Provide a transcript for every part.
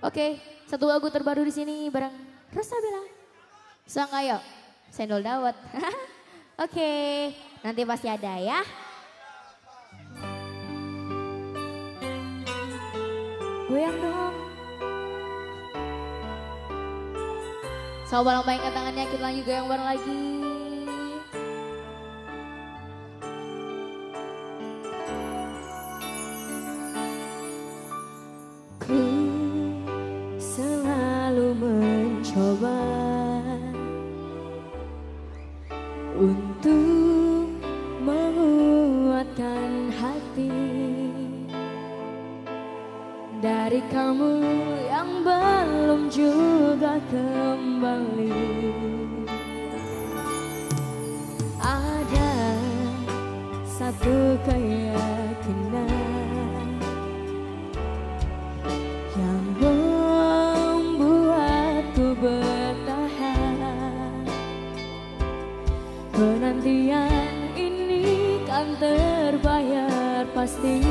Oke, satu lagu terbaru di sini bareng Rosa Bella. Sang ayo, sendol dawet. Oke, nanti pasti ada ya. Goyang dong. Sama bareng baik tangannya kita lanjut goyang bareng lagi. Untuk menguatkan hati dari kamu yang belum juga kembali. Ada satu keyakinan Penantian ini kan terbayar pasti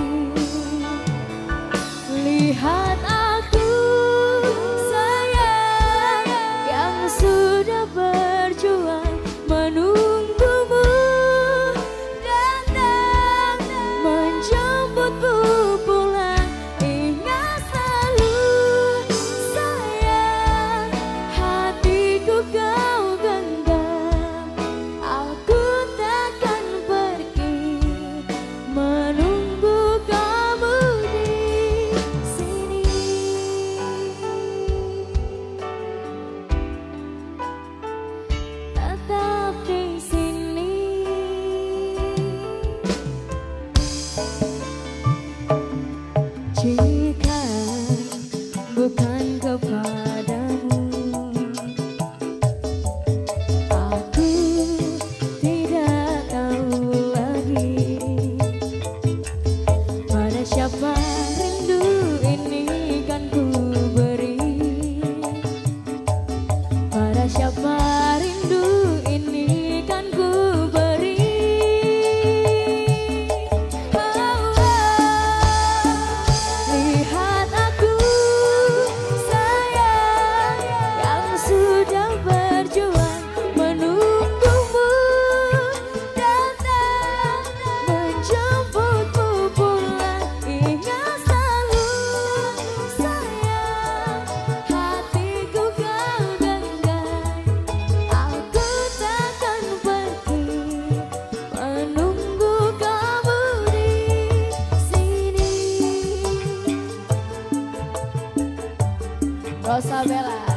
Rosa.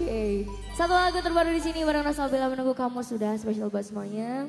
Oke, satu lagu terbaru di sini bareng Rosa Bella menunggu kamu sudah spesial buat semuanya.